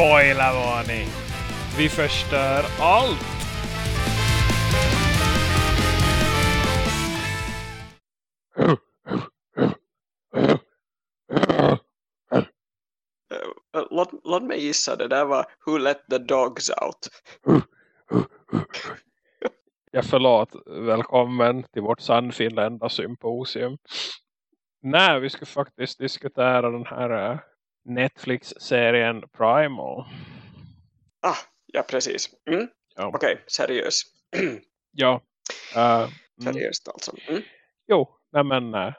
Spoilervarning! Vi förstör allt! Uh, låt, låt mig gissa, det där var Who let the dogs out? Ja, förlåt. Välkommen till vårt Sannfinlända symposium. Nej, vi ska faktiskt diskutera den här uh, Netflix-serien Primal. Ah, ja precis. Mm. Ja. Okej, okay, seriös. ja. Uh, Seriöst alltså. Mm. Jo, nej men uh,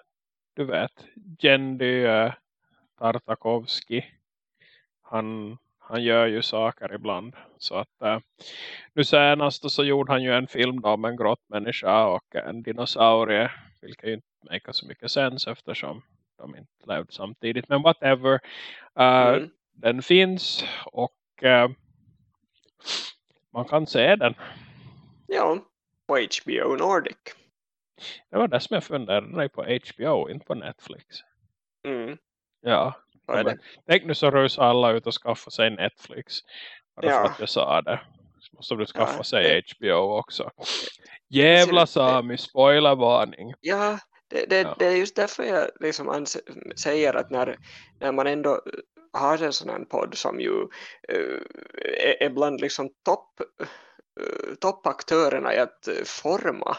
du vet. Jendy uh, Tartakovsky. Han, han gör ju saker ibland. Så att uh, nu senast så gjorde han ju en film då om en grottmänniska och en dinosaurie. Vilket ju inte make så mycket sens eftersom de inte levde samtidigt. Men whatever. Uh, mm. Den finns och uh, man kan se den. Ja, på HBO Nordic. Det var det som jag funderade på HBO, inte på Netflix. Mm. Ja, men, tänk nu så rusar alla ut och skaffar sig Netflix. Bara ja. för att jag sa det. Så måste du skaffa ja, sig. HBO också. Jävla Sami, spoilervarning. Ja, det, det, ja. det är just därför jag liksom säger att när, när man ändå har en sån här podd som ju uh, är, är bland liksom topp uh, toppaktörerna i att forma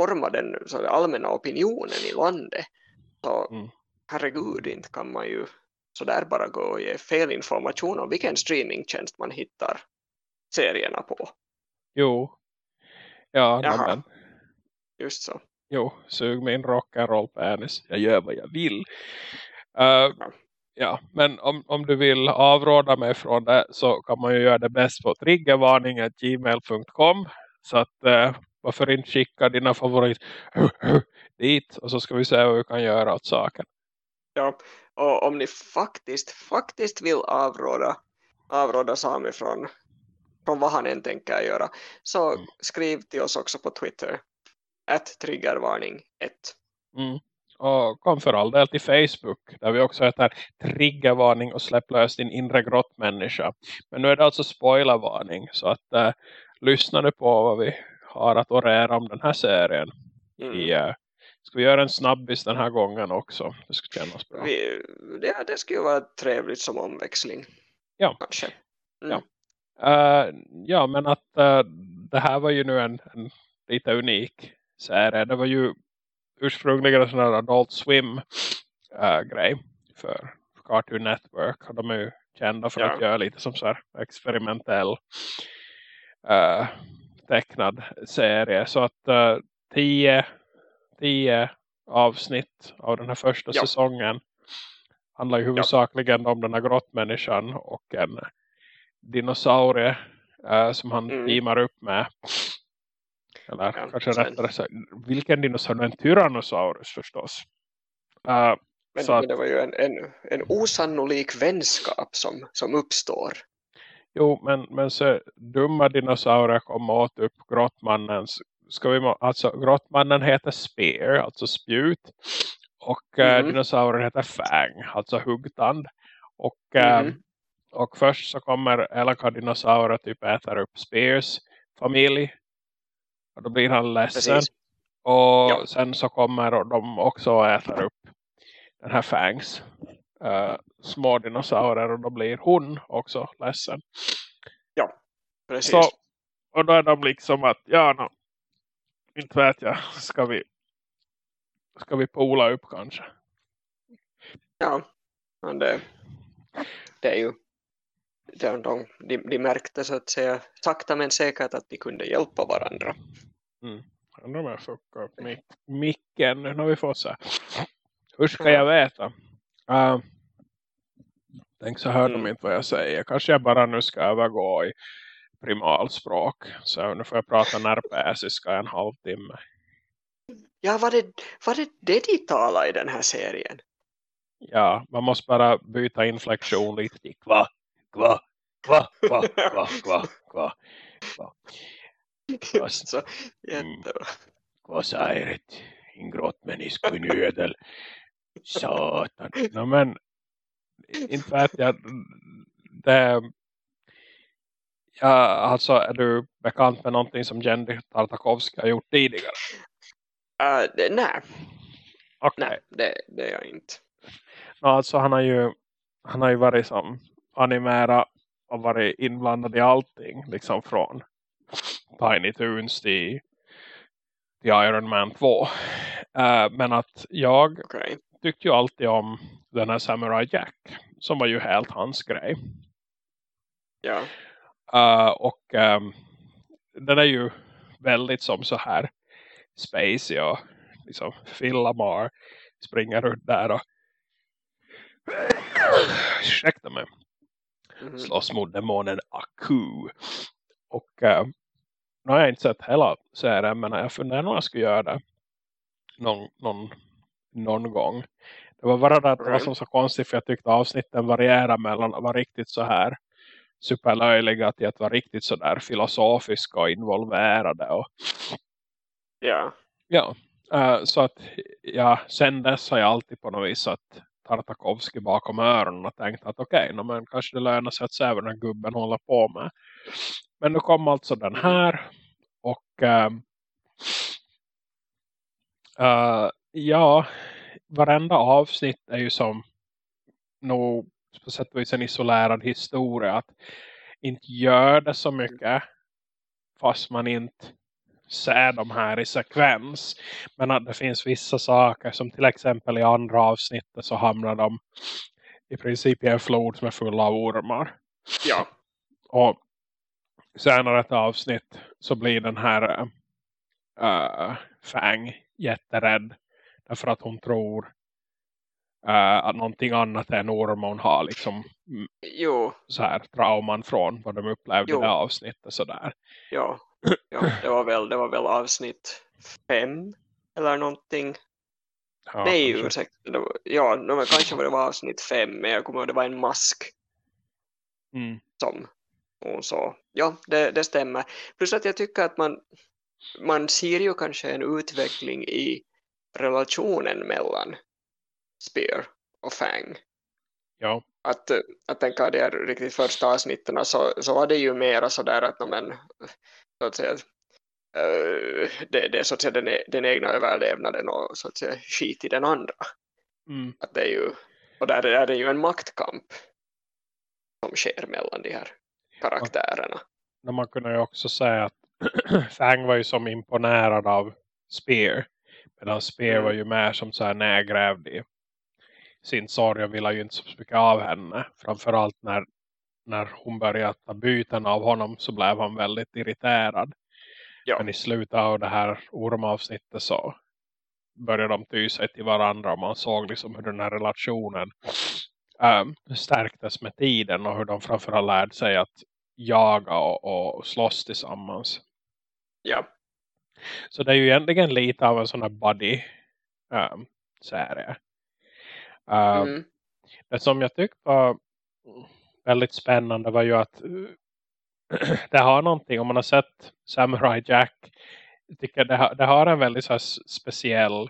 forma den så allmänna opinionen i landet så mm. herregud inte kan man ju så där bara gå och ge fel information om vilken streamingtjänst man hittar serierna på. Jo. Ja, men. Just så. Jo, sug min rock'n'roll penis. Jag gör vad jag vill. Uh, ja. ja. men om, om du vill avråda mig från det så kan man ju göra det bäst på triggervarning.gmail.com så att uh, varför inte skicka dina favorit dit och så ska vi se vad vi kan göra åt saken. Ja, och om ni faktiskt, faktiskt vill avråda, avråda Sami från, från vad han än tänker göra så mm. skriv till oss också på Twitter att triggervarning 1. Mm. Och kom för all del till Facebook där vi också heter triggervarning och släpp lös din inre grottmänniska. Men nu är det alltså spoilervarning så att äh, lyssna nu på vad vi har att orera om den här serien. Mm. I, uh, ska vi göra en snabbis den här gången också? Det skulle kännas bra. Vi, det, det skulle vara trevligt som omväxling. Ja. Kanske. Mm. Ja. Uh, ja, men att uh, det här var ju nu en, en lite unik serie. Det var ju ursprungligen en sån här Adult Swim uh, grej för Cartoon Network. Och de är ju kända för ja. att göra lite som så här experimentell uh, tecknad serie. Så att uh, tio, tio avsnitt av den här första ja. säsongen handlar ju huvudsakligen ja. om den här grottmänniskan och en dinosaurie uh, som han mm. teamar upp med. Eller ja, kanske sen. rättare sagt, vilken dinosaurie? En tyrannosaurus förstås. Uh, men, men, det var ju en, en, en osannolik vänskap som, som uppstår. Jo, men, men så dumma dinosaurier kom åt upp grottmannens ska vi, alltså grottmannen heter Spear, alltså spjut och mm. uh, dinosaurien heter Fang, alltså huggtand och, mm. uh, och först så kommer elaka dinosaurier typ äter upp Spears familj och då blir han ledsen Precis. och ja. sen så kommer de också och äter upp den här Fangs uh, små dinosaurier och då blir hon också ledsen. Ja, precis. Så, och då är de liksom att, ja, no, inte vet jag, ska vi ska vi pola upp kanske? Ja, men det, det är ju de, de, de märkte så att säga sakta men säkert att de kunde hjälpa varandra. Mm. Undrar om jag fuckar upp micken nu när vi får så Hur ska jag veta? Uh, tänk så hör mm. de inte vad jag säger. Kanske jag bara nu ska övergå i primalspråk. Så nu får jag prata närpäsiska en halvtimme. Ja, var det, var det det de talade i den här serien? Ja, man måste bara byta inflektion lite kva, kva, kva, kva, kva, kva, kva. Så, jättebra. Kva säret, in grottmänniska i nödel. Satan. No, men inte vet jag det, ja, alltså är du bekant med någonting som Jenny Tartakovsky har gjort tidigare? Uh, det, nej. Okay. Nej, det, det är jag inte. No, alltså han har ju han har ju varit som animera och varit inblandad i allting. Liksom från Tiny Toons till, till Iron Man 2. Uh, eh, men att jag okay. tyckte ju alltid om den här Samurai Jack. Som var ju helt hans grej. Ja. Uh, och um, den är ju väldigt som så här spacey och liksom Phil Lamar springer ut där och ursäkta mig mm. slåss mot demonen Aku och uh, nu har jag inte sett hela serien men jag funderar om jag skulle göra det någon, någon, någon gång det var bara det att det var som så konstigt för jag tyckte avsnitten varierar mellan att vara riktigt så här. Superlöjliga till att vara riktigt så där filosofiska och involverade och ja ja uh, så att ja, sen dess har jag alltid på något vis att Tartakovsky bakom öronen och tänkt att okej, okay, men kanske det lönar sig att se vad den här gubben håller på med. Men nu kom alltså den här uh, ja, varenda avsnitt är ju som nog på sätt och vis en isolerad historia att inte gör det så mycket fast man inte ser de här i sekvens. Men att det finns vissa saker som till exempel i andra avsnittet så hamnar de i princip i en flod som är full av ormar. Ja. Och senare ett avsnitt så blir den här uh, Fang jätterädd. Därför att hon tror uh, att någonting annat än orm hon har liksom jo. så här trauman från vad de upplevde jo. i det avsnittet sådär. Ja ja, det var väl, det var väl avsnitt fem eller någonting. Ja, Nej, ursäkta. Var, ja, men kanske var det var avsnitt fem, men jag kommer ihåg det var en mask. Mm. Som hon sa. Ja, det, det stämmer. Plus att jag tycker att man, man ser ju kanske en utveckling i relationen mellan Spear och Fang. Ja. Att, att tänka de riktigt första avsnitten så, så var det ju mera sådär att men, så att säga, uh, det, det, är så att säga den, e, den egna överlevnaden och så att säga skit i den andra. Mm. Att det är ju, och där är det ju en maktkamp som sker mellan de här karaktärerna. Och, man kunde ju också säga att Fang var ju som imponerad av Spear. Medan Spear mm. var ju mer som så här nägrävd i sin sorg och ville ju inte så mycket av henne. Framförallt när när hon började ta byten av honom så blev han väldigt irriterad. Ja. Men i slutet av det här ormavsnittet så började de ty sig till varandra och man såg liksom hur den här relationen um, stärktes med tiden och hur de framförallt lärde sig att jaga och, och slåss tillsammans. Ja. Så det är ju egentligen lite av en sån här buddy um, serie. Um, mm. Det som jag tyckte var väldigt spännande var ju att det har någonting, om man har sett Samurai Jack jag tycker det har, det har en väldigt så speciell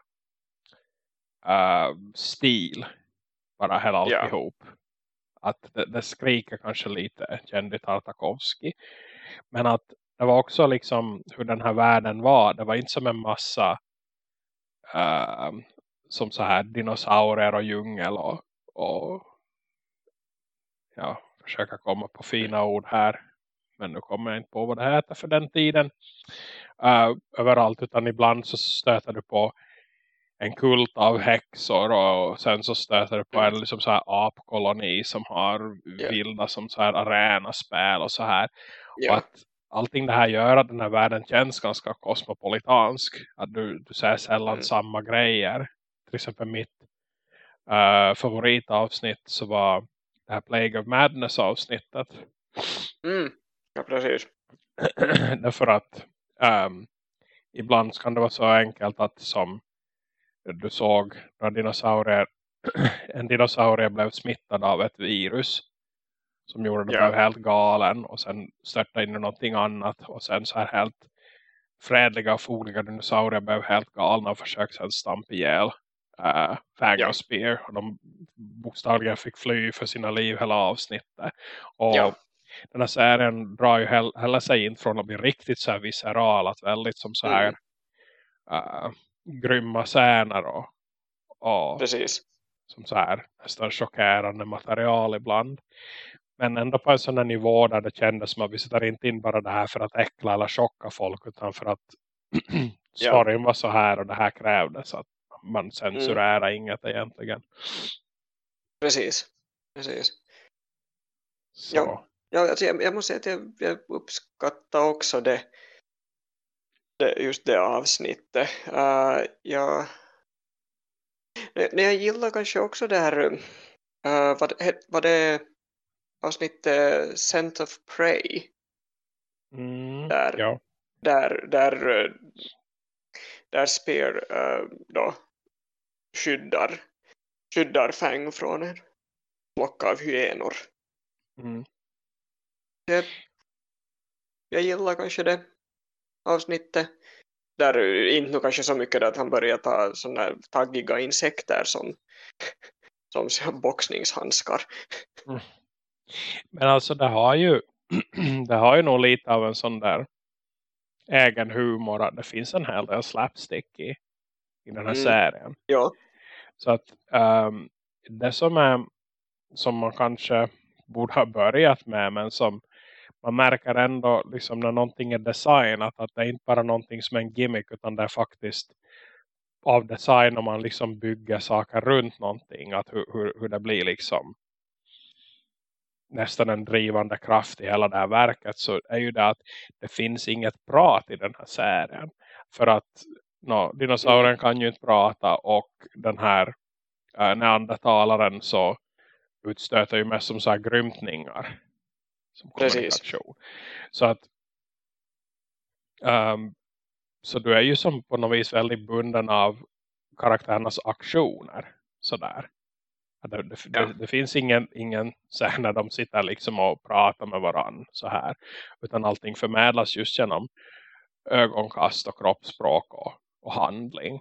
uh, stil bara hela alltihop. Yeah. Att det, det, skriker kanske lite Jenny Tartakovsky. Men att det var också liksom hur den här världen var. Det var inte som en massa äh, som så här dinosaurier och djungel och, och ja, försöka komma på fina ord här. Men nu kommer jag inte på vad det heter för den tiden. Äh, överallt utan ibland så stöter du på en kult av häxor och sen så stöter du på en liksom så här apkoloni som har yeah. vilda som så här arenaspel och så här. Yeah. Och att allting det här gör att den här världen känns ganska kosmopolitansk. Att du, du ser sällan mm. samma grejer. Till exempel mitt uh, favoritavsnitt så var det här Plague of Madness avsnittet. Mm, ja precis. Därför att um, ibland kan det vara så enkelt att som du såg när dinosaurier, en dinosaurie blev smittad av ett virus som gjorde att ja. blev helt galen och sen störtade in i någonting annat och sen så här helt fredliga och fogliga dinosaurier blev helt galna och försökte sen stampa ihjäl äh, och Spear. Och de bokstavligen fick fly för sina liv hela avsnittet. Och ja. den här serien drar ju heller sig in från att bli riktigt så här visceral. Att väldigt som så här mm. äh, grymma scener och, och Precis. som så här nästan chockerande material ibland. Men ändå på en sån här nivå där det kändes som att vi sitter inte in bara det här för att äckla eller chocka folk utan för att storyn ja. var så här och det här krävdes att man censurerar mm. inget egentligen. Precis, precis. Så. Ja, ja alltså jag, jag, måste säga att jag, jag uppskattar också det, det, just det avsnittet. Uh, ja, jag gillar kanske också det här, uh, vad, vad det avsnittet Scent of Prey. Mm, där, ja. där, där, där Spear uh, då skyddar, skyddar Fang från en flock av hyenor. Mm. Det, jag gillar kanske det avsnittet. Där inte kanske så mycket att han börjar ta sådana taggiga insekter som, som boxningshandskar. Mm. Men alltså det har ju det har ju nog lite av en sån där egen humor att det finns en hel del slapstick i, i den här mm. serien. Ja. Så att um, det som är som man kanske borde ha börjat med men som man märker ändå liksom när någonting är designat att det är inte bara någonting som är en gimmick utan det är faktiskt av design om man liksom bygger saker runt någonting att hur, hur, hur det blir liksom nästan en drivande kraft i hela det här verket så är ju det att det finns inget prat i den här serien. För att no, dinosauren kan ju inte prata och den här äh, neandertalaren så utstöter ju mest som så här grymtningar. Som kommunikation. Så att um, så du är ju som på något vis väldigt bunden av karaktärernas aktioner. Sådär. Det, det, ja. det, det, finns ingen, ingen scen när de sitter liksom och pratar med varandra så här. Utan allting förmedlas just genom ögonkast och kroppsspråk och, och handling.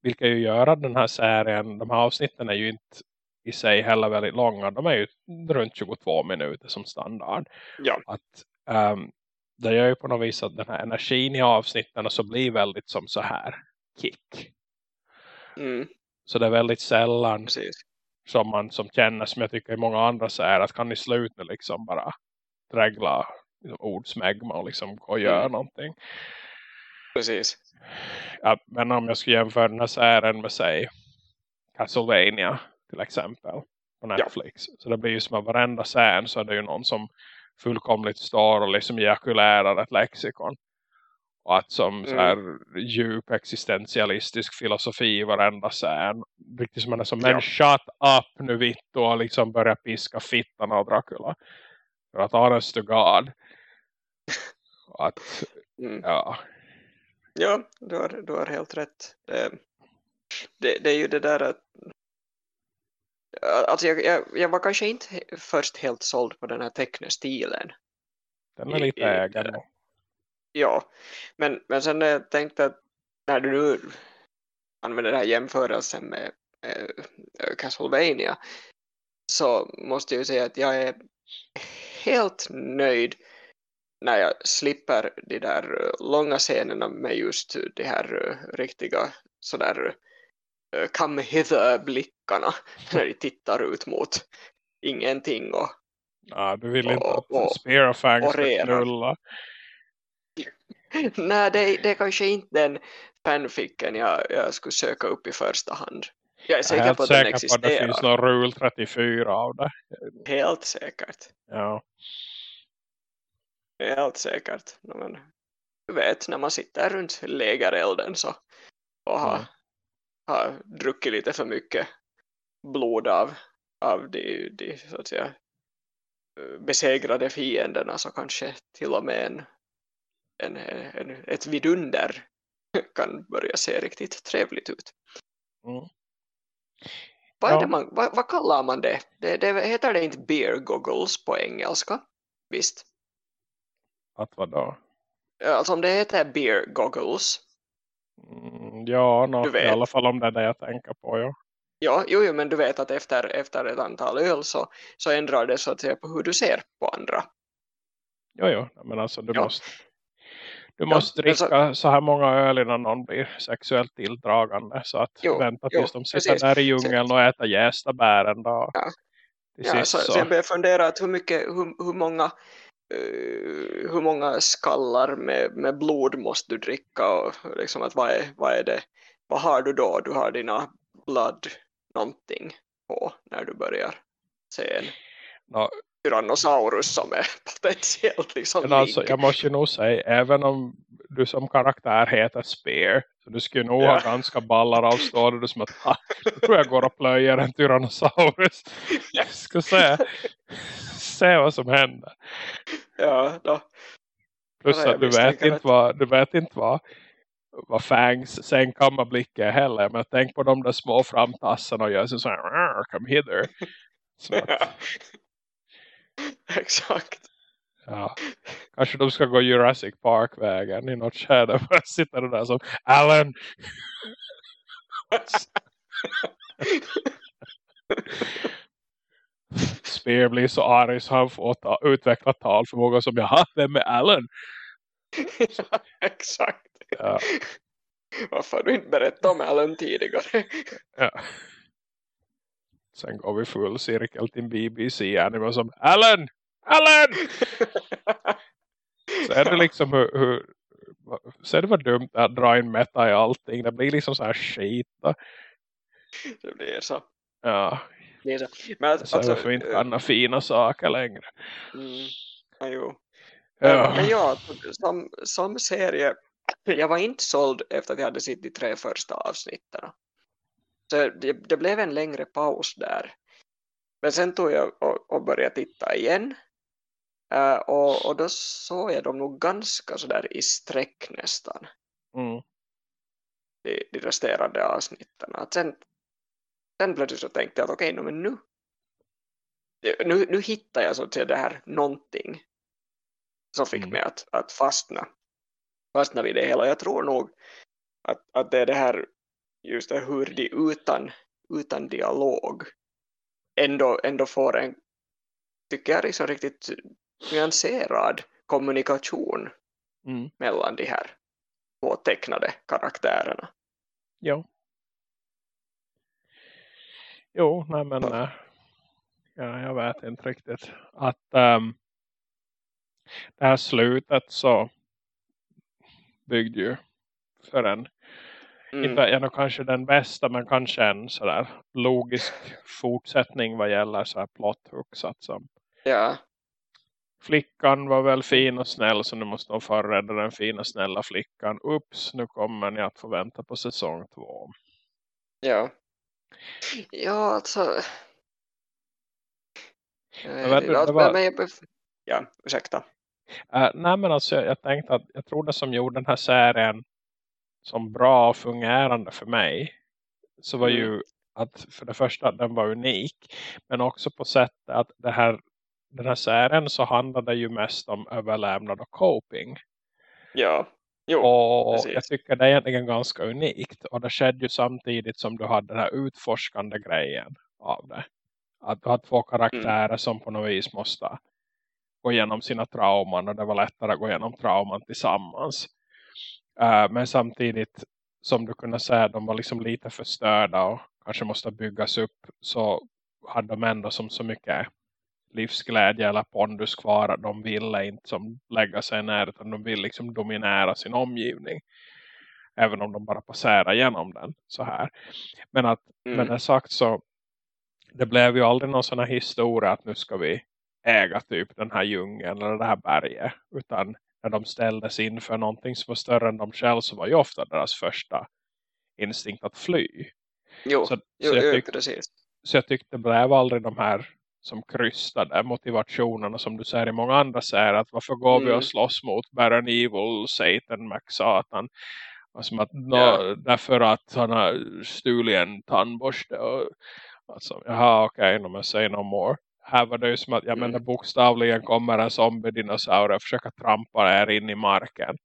Vilket ju gör att den här serien, de här avsnitten är ju inte i sig heller väldigt långa. De är ju runt 22 minuter som standard. Ja. Att, um, det gör ju på något vis att den här energin i avsnitten så blir väldigt som så här kick. Mm. Så det är väldigt sällan Precis som man som känner som jag tycker i många andra så är att kan ni sluta liksom bara drägla liksom, ordsmägma och liksom gå och göra mm. någonting. Precis. Ja, men om jag skulle jämföra den här serien med sig Castlevania till exempel på Netflix. Ja. Så det blir ju som att varenda scen så är det ju någon som fullkomligt står och liksom ejakulerar ett lexikon. Och att som mm. så här djup existentialistisk filosofi i varenda scen. Riktigt som man är som, men shut up nu vitt och liksom börja piska fittan av Dracula. För att honest to God. Att, mm. ja. Ja, du har, du har helt rätt. Det, det, det är ju det där att Alltså jag, jag, jag, var kanske inte först helt såld på den här tecknestilen. Den är lite ägare ja, men, men sen jag tänkte att när du nu använder den här jämförelsen med, med Castlevania så måste jag säga att jag är helt nöjd när jag slipper de där långa scenerna med just de här riktiga sådär come hither blickarna när de tittar ut mot ingenting och Ja, du vill inte och, att Spear of Fang ska knulla. Nej, det, det är kanske inte den fanficken jag, jag skulle söka upp i första hand. Jag är säker Helt på att säker den existerar. på att det finns någon rule 34 av det. Helt säkert. Ja. Helt säkert. Men, du vet, när man sitter runt lägerelden så och har, mm. Har druckit lite för mycket blod av, av de, de så att säga, besegrade fienderna så kanske till och med en en, en, ett vidunder kan börja se riktigt trevligt ut. Mm. Vad, ja. man, vad, vad, kallar man det? det? det? Heter det inte beer goggles på engelska? Visst? Att vad då? Alltså om det heter beer goggles Mm, ja, no, i alla fall om det är det jag tänker på. Ja. Ja, jo, jo, men du vet att efter, efter ett antal öl så, så ändrar det så att säga på hur du ser på andra. Jo, jo, men alltså du ja. måste du måste dricka så, så, här många öl innan någon blir sexuellt tilldragande. Så att jo, vänta tills jo, de sitter precis. där i djungeln och äter jästa bären då. Ja, ja så, så. så jag börjar fundera att hur, mycket, hur, hur många hur många skallar med, med blod måste du dricka och liksom att vad är, vad är det vad har du då? Du har dina blood någonting på när du börjar se en no, Tyrannosaurus som är potentiellt liksom alltså, Jag måste ju nog säga, även om du som karaktär heter Spear så du skulle nog ja. ha ganska ballar av stående som att ah, jag tror jag går och plöjer en Tyrannosaurus. Jag ska se, se vad som händer. Ja, då. Plus att du vet, inte vad, du vet inte vad vad Fangs sängkammarblick är heller. Men tänk på de där små framtassarna och gör så här, come hither. Så att, Exakt. Ja. Kanske de ska gå Jurassic Park-vägen i något skärde. Bara sitter där som Alan! Spear blir så arg så han får ta, utveckla talförmåga som jag vem är Alan? ja, exakt. Ja. Varför har du inte berättat om Alan tidigare? ja. Sen går vi full cirkel till BBC anime som Alan! Alan! så är det liksom hur, hur så är det var dumt att dra in meta i allting. Det blir liksom så här skit. Det blir så. Ja. Det är så. Men att, så alltså, vi inte kan fina saker längre. Mm. Ja, jo. Ja. Men ja, som, som serie jag var inte såld efter att jag hade sett de tre första avsnitten. Så det, det, blev en längre paus där. Men sen tog jag och, och började titta igen. Uh, och, och då såg jag dem nog ganska sådär i sträck nästan. Mm. De, de resterande avsnitten. Att sen, sen plötsligt så tänkte jag att okej, okay, men nu, nu, nu hittar jag så att säga det här någonting som fick mm. mig att, att fastna fastnar vid det hela. Jag tror nog att, att det är det här just det hur de utan, utan dialog ändå, ändå får en tycker jag liksom riktigt nyanserad kommunikation mm. mellan de här två tecknade karaktärerna. Jo. Jo, nej men ja. ja, jag vet inte riktigt att um, det här slutet så byggd ju för en mm. inte och kanske den bästa men kanske en sådär logisk fortsättning vad gäller så här plot hooks att som ja. flickan var väl fin och snäll så nu måste de förrädda den fina snälla flickan ups nu kommer ni att få vänta på säsong två ja ja alltså det var... ja, ursäkta Uh, nej men alltså jag, jag tänkte att jag tror det som gjorde den här serien som bra och fungerande för mig så var mm. ju att för det första den var unik men också på sättet att det här, den här serien så handlade ju mest om överlämnad och coping. Ja, jo, och precis. jag tycker det är egentligen ganska unikt och det skedde ju samtidigt som du hade den här utforskande grejen av det. Att du har två karaktärer mm. som på något vis måste gå igenom sina trauman och det var lättare att gå igenom trauman tillsammans. Uh, men samtidigt som du kunde säga de var liksom lite förstörda och kanske måste byggas upp så hade de ändå som så mycket livsglädje eller pondus kvar att de ville inte som lägga sig ner utan de vill liksom dominera sin omgivning även om de bara passerar genom den så här. Men att mm. med det sagt så det blev ju aldrig någon sån här historia att nu ska vi äga typ den här djungeln eller det här berget. Utan när de ställdes inför någonting som var större än de själva så var ju ofta deras första instinkt att fly. Jo, så, jo, så, jag, tyckte, precis. så jag tyckte det blev aldrig de här som krystade motivationerna som du säger i många andra serier att varför går mm. vi och slåss mot Baron Evil, Satan, Max Satan som att ja. därför att han har stulit en tandborste och alltså, jaha okej, okay, no, say no more här var det ju som att ja, men mm. bokstavligen kommer en zombie-dinosaurier och försöker trampa er in i marken.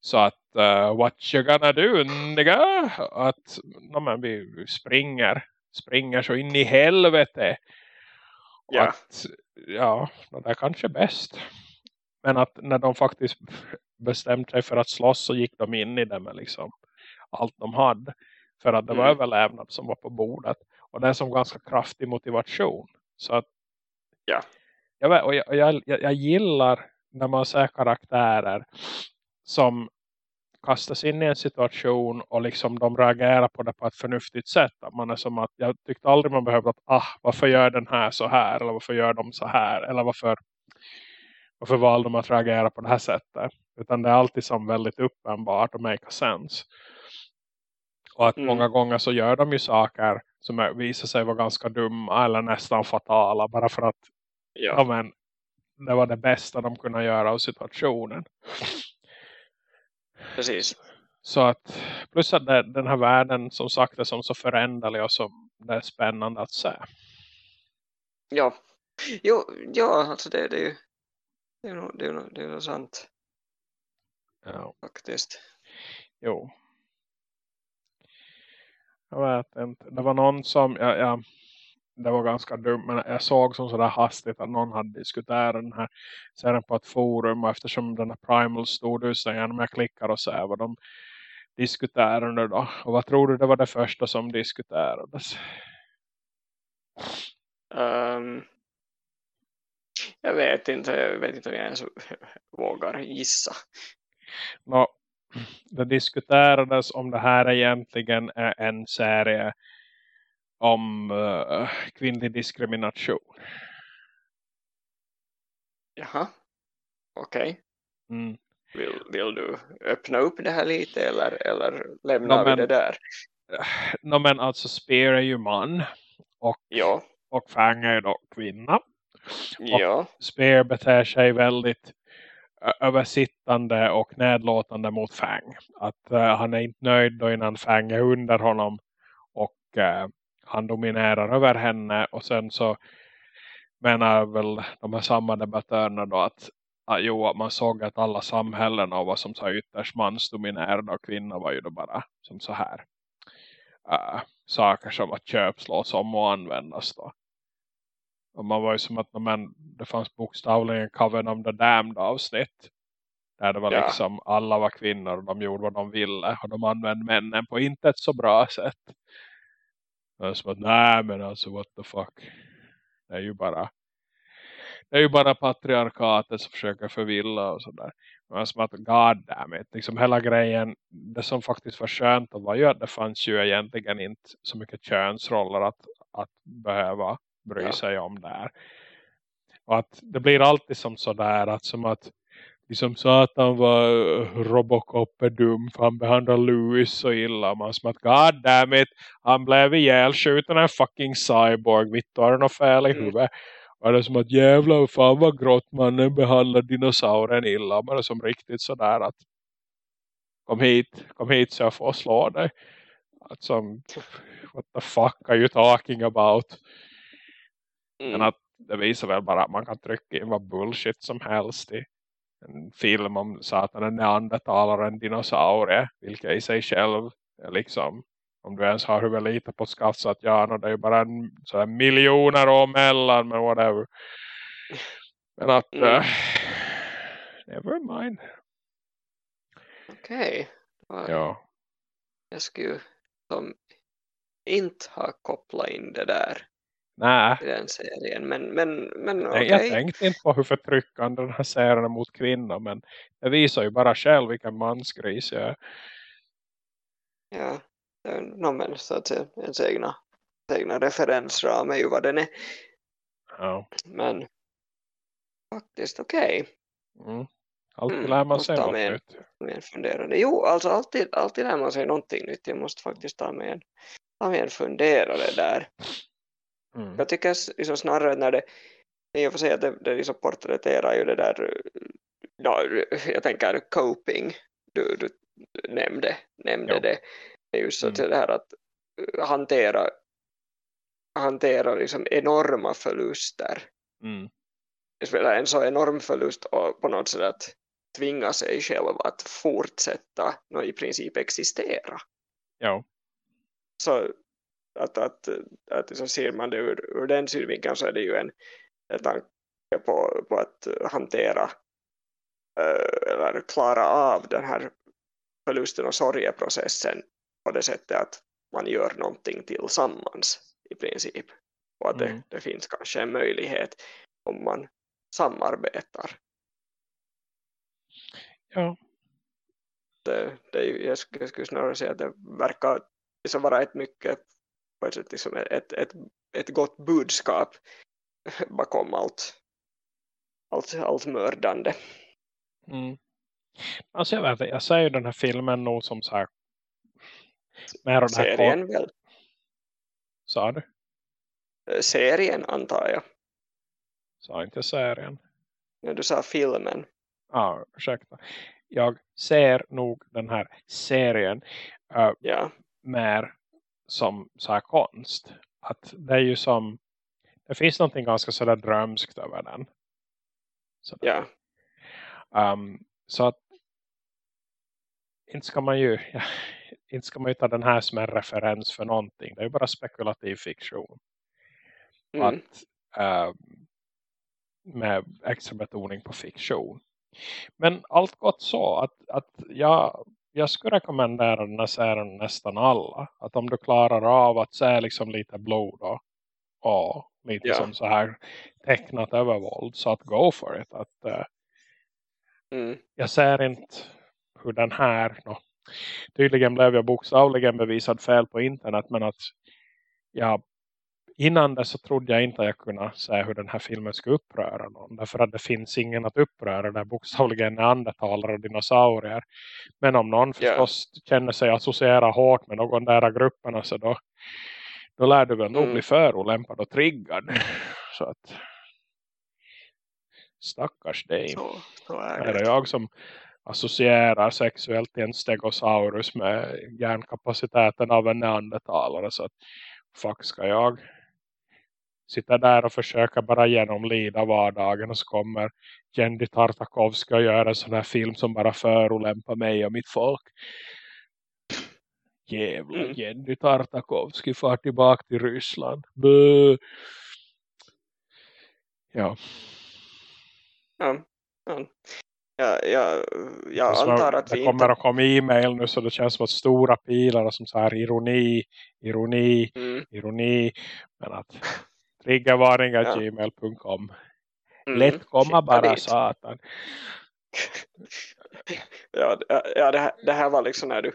Så att uh, what you gonna do nigga? Att no, men vi springer. Springer så in i helvete. Ja. Att, ja, det är kanske bäst. Men att när de faktiskt bestämde sig för att slåss så gick de in i det med liksom allt de hade. För att det var mm. överlevnad som var på bordet. Och det är som ganska kraftig motivation. Så att ja. jag, och jag, jag, jag gillar när man ser karaktärer som kastas in i en situation och liksom de reagerar på det på ett förnuftigt sätt. Att man är som att, jag tyckte aldrig man behövde att, ah, varför gör den här så här? Eller varför gör de så här? Eller varför, varför valde de att reagera på det här sättet? Utan det är alltid som väldigt uppenbart och make sense. Och att mm. många gånger så gör de ju saker som visar sig vara ganska dumma eller nästan fatala. Bara för att ja. Ja, men, det var det bästa de kunde göra av situationen. Precis. Så att, plus att det, den här världen som sagt är som så föränderlig och som det är spännande att se. Ja, jo, ja alltså det, det är ju det är nog, det är nog, det är nog sant. Ja. Faktiskt. Jo. Jag vet inte. Det var någon som, ja, ja, det var ganska dumt. Men jag såg som sådär hastigt att någon hade diskuterat den här serien på ett forum. Och eftersom den här Primal stod ut så genom jag klickar och ser vad de diskuterade då. Och vad tror du det var det första som diskuterades? Um, jag vet inte. Jag vet inte om jag ens vågar gissa. Nå, det diskuterades om det här egentligen är en serie om uh, kvinnlig diskrimination. Jaha, okej. Okay. Mm. Vill, vill du öppna upp det här lite eller, eller lämnar no, vi det där? No, men alltså Spear är ju man och, ja. och Fang är ju då kvinna. Ja. Och Spear beter sig väldigt översittande och nedlåtande mot Fang. Att uh, han är inte nöjd då innan Fang är under honom och uh, han dominerar över henne och sen så menar väl de här samma debattörerna då att, att jo, att man såg att alla samhällen var som så ytterst mansdominerade och kvinnor var ju då bara som så här uh, saker som att köpslås om och användas då. Och man var ju som att men, det fanns bokstavligen Coven of the Damned avsnitt. Där det var ja. liksom alla var kvinnor och de gjorde vad de ville. Och de använde männen på inte ett så bra sätt. Och som att nej men alltså what the fuck. Det är ju bara det är ju bara patriarkatet som försöker förvilla och sådär. Men som att god damn it. Liksom hela grejen. Det som faktiskt var skönt var ju att det fanns ju egentligen inte så mycket könsroller att, att behöva bry ja. sig om där. Och att det blir alltid som sådär att som att liksom Satan var Robocop är dum för han behandlar Louis så illa. Man som att god damn it, han blev ihjälskjuten en fucking cyborg. Vitt har något fel i mm. huvudet. Och det är som att jävla fan vad grått mannen behandlar dinosauren illa. Men det är som riktigt sådär att kom hit, kom hit så jag får slå dig. Att som, what the fuck are you talking about? Mm. Men att det visar väl bara att man kan trycka in vad bullshit som helst i en film om satan en neandertalare en dinosaurie. Vilket i sig själv liksom om du ens har huvudet lite på skaft så att ja, no, det är ju bara en, så miljoner år mellan men whatever. Men att mm. uh, never mind. Okej. Okay. Ja. Jag skulle som inte ha kopplat in det där Nej. den serien. Men, men, men okay. Jag tänkte inte på hur förtryckande den här serien är mot kvinnor. Men det visar ju bara själv vilken mansgris jag är. Ja, no, men så att ens egna, egna referensram är ju vad den är. Ja. Men faktiskt okej. Okay. Mm. Alltid mm, lär man sig något med nytt. Med funderande. Jo, alltså alltid, alltid lär man sig någonting nytt. Jag måste faktiskt ta med en, ta med en funderare där. Mm. Jag tycker liksom snarare när det jag får säga att det, det liksom porträtterar ju det där ja, jag tänker coping du, du nämnde, nämnde det. det är just så mm. det här att hantera hantera liksom enorma förluster mm. en så enorm förlust och på något sätt att tvinga sig själv att fortsätta och i princip existera. Ja. Så att, att, att så ser man det ur, ur den synvinkeln så är det ju en, en tanke på, på att hantera uh, eller klara av den här förlusten och sorgeprocessen på det sättet att man gör någonting tillsammans i princip. Och att mm. det, det finns kanske en möjlighet om man samarbetar. Ja. Det, det, jag, skulle, jag skulle snarare säga att det verkar liksom vara ett mycket på ett sätt liksom ett, ett, ett gott budskap bakom allt, allt, allt mördande. Mm. Alltså jag vet jag säger den här filmen nog som så här mer Serien väl? Sa du? Eh, serien antar jag. Sa inte serien? Ja, du sa filmen. Ja, ah, ursäkta. Jag ser nog den här serien uh, ja. mer som så här konst. Att det är ju som det finns någonting ganska sådär drömskt över den. Sådär. Ja. Um, så att inte ska man ju ja, inte ska man ju ta den här som en referens för någonting. Det är ju bara spekulativ fiktion. Mm. Att, uh, med extra betoning på fiktion. Men allt gott så att, att jag, jag skulle rekommendera den här serien nästan alla. Att om du klarar av att se liksom lite blod och, och lite ja. som så här tecknat övervåld så att go for it. Att, uh, mm. Jag ser inte hur den här no, tydligen blev jag bokstavligen bevisad fel på internet men att jag innan det så trodde jag inte att jag kunde säga hur den här filmen skulle uppröra någon. Därför att det finns ingen att uppröra där bokstavligen neandertalare och dinosaurier. Men om någon förstås yeah. känner sig associera hårt med någon där grupperna så då, då lär du väl nog mm. bli förolämpad och triggad. Så att stackars dig. Så, så är det. är det jag som associerar sexuellt till en stegosaurus med hjärnkapaciteten av en neandertalare så att fuck ska jag sitta där och försöka bara genomlida vardagen och så kommer Jenny Tartakovsky och gör en sån här film som bara förolämpar mig och mitt folk. Jävla mm. Jenny Tartakovsky far tillbaka till Ryssland. Bö. Ja. Ja, ja. Ja, ja, jag alltså, antar att det vi kommer inte... att komma e-mail nu så det känns som att stora pilar som så här ironi, ironi, mm. ironi. Men att triggervarningar ja. gmail.com mm. Lätt komma bara satan. ja, ja det, här, det här var liksom när du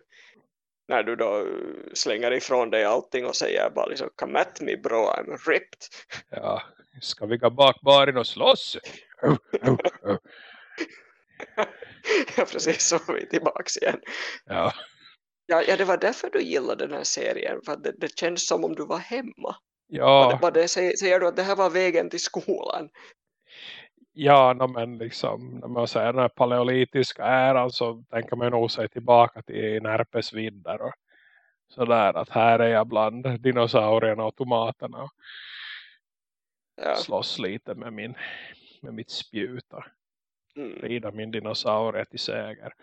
när du då slänger ifrån dig allting och säger bara liksom come at me bro, I'm ripped. Ja, ska vi gå bak baren och slåss? ja, precis så är vi tillbaka igen. Ja. Ja, ja, det var därför du gillade den här serien. För det, det känns som om du var hemma. Ja. Var det, säger, du att det här var vägen till skolan? Ja, no, men liksom när man säger den här paleolitiska äran så tänker man nog sig tillbaka till Närpes vidder och sådär att här är jag bland dinosaurierna och tomaterna och ja. slåss lite med, min, med mitt spjut och mm. rida min dinosaurie till seger.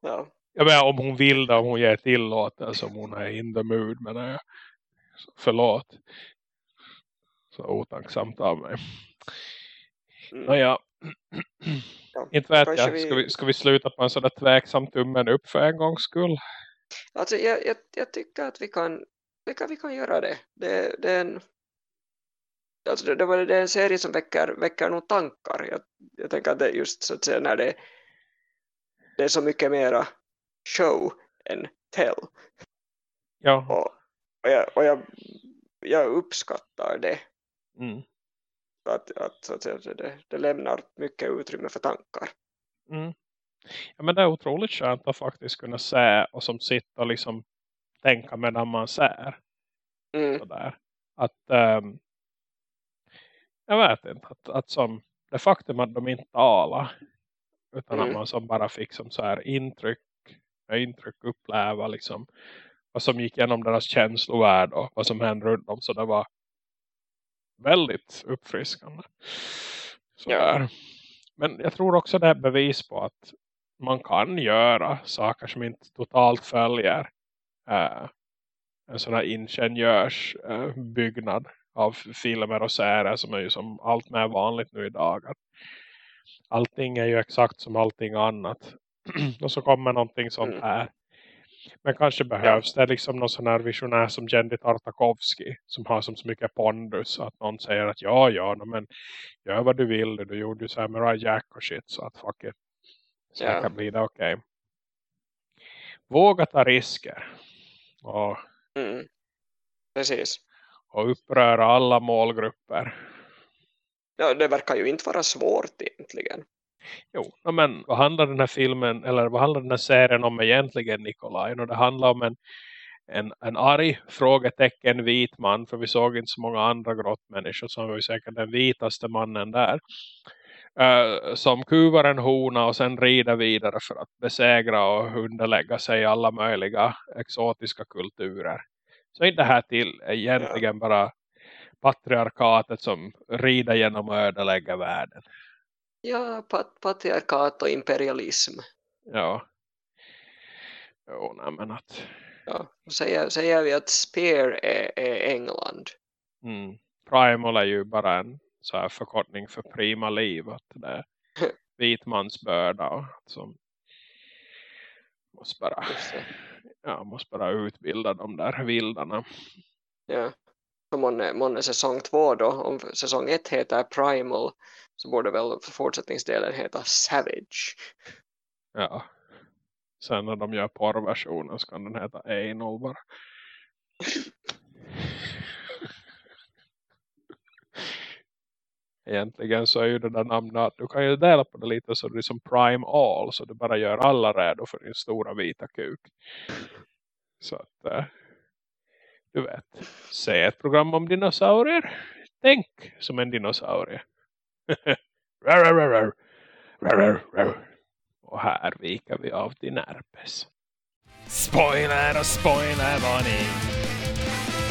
Ja. Jag menar, om hon vill det, om hon ger tillåtelse, om hon är in the mood, men jag, förlåt. Så otacksamt av mig. Mm. Nåja. Ja, inte vet jag. Ska vi, ska vi sluta på en sån där tveksam tummen upp för en gångs skull? Alltså jag, jag, jag tycker att vi kan, vi kan, vi kan göra det. Det, det är en alltså det, det, var, det är en serie som väcker, väcker nog tankar. Jag, jag tänker att det är just så att säga när det, det är så mycket mera show än tell. Ja. Och, och, jag, och jag, jag uppskattar det. Mm. Att, att, att säga, det, det lämnar mycket utrymme för tankar. Mm. Ja, men det är otroligt skönt att faktiskt kunna se och som sitter och liksom tänka medan man ser. Mm. Sådär. Att um, jag vet inte. Att, att som det faktum att de inte talar utan mm. att man som bara fick som så här intryck intryck uppleva liksom vad som gick igenom deras känslovärld och vad som hände runt dem så det var väldigt uppfriskande. Så ja. Men jag tror också det är bevis på att man kan göra saker som inte totalt följer äh, en sån här ingenjörsbyggnad äh, av filmer och serier som är ju som allt mer vanligt nu idag. Att allting är ju exakt som allting annat. och så kommer någonting sånt mm. här. Men kanske behövs ja. det liksom någon sån här visionär som Jenny Tartakovsky som har som så mycket pondus att någon säger att ja, ja, men gör vad du vill. Du gjorde ju Samurai Jack och shit så att fuck it. Så ja. kan bli det okej. Okay. Våga ta risker. Och, mm. Precis. Och uppröra alla målgrupper. Ja, det verkar ju inte vara svårt egentligen. Jo, men vad handlar den här filmen eller vad handlar den här serien om egentligen Nikolaj? Och det handlar om en, en, en arg frågetecken vit man för vi såg inte så många andra grottmänniskor som var ju säkert den vitaste mannen där. Uh, som kuvar en hona och sen rider vidare för att besegra och underlägga sig alla möjliga exotiska kulturer. Så inte här till egentligen bara patriarkatet som rider genom och ödelägger världen. Ja, pat patriarkat och imperialism. Ja. Jo, nej men att... Ja, säger, säger vi att Spear är, är England. Mm. Primal är ju bara en så här förkortning för prima liv. Att det är vitmansbörda som måste bara, ja, måste bara utbilda de där vildarna. Ja, så månne, månne säsong två då, om säsong ett heter Primal så borde väl fortsättningsdelen heta Savage. Ja. Sen när de gör porrversionen så kan den heta Anal bara. Egentligen så är ju det där namnet att du kan ju dela på det lite så det är som Prime All så du bara gör alla redo för din stora vita kuk. Så att eh, du vet, se ett program om dinosaurier. Tänk som en dinosaurie. Och här vikar vi av din herpes. Spoiler och spoiler varning.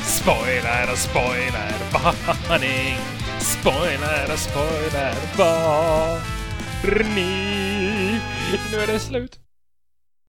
Spoiler och spoiler varning. Spoiler och spoiler varning. Nu är det slut.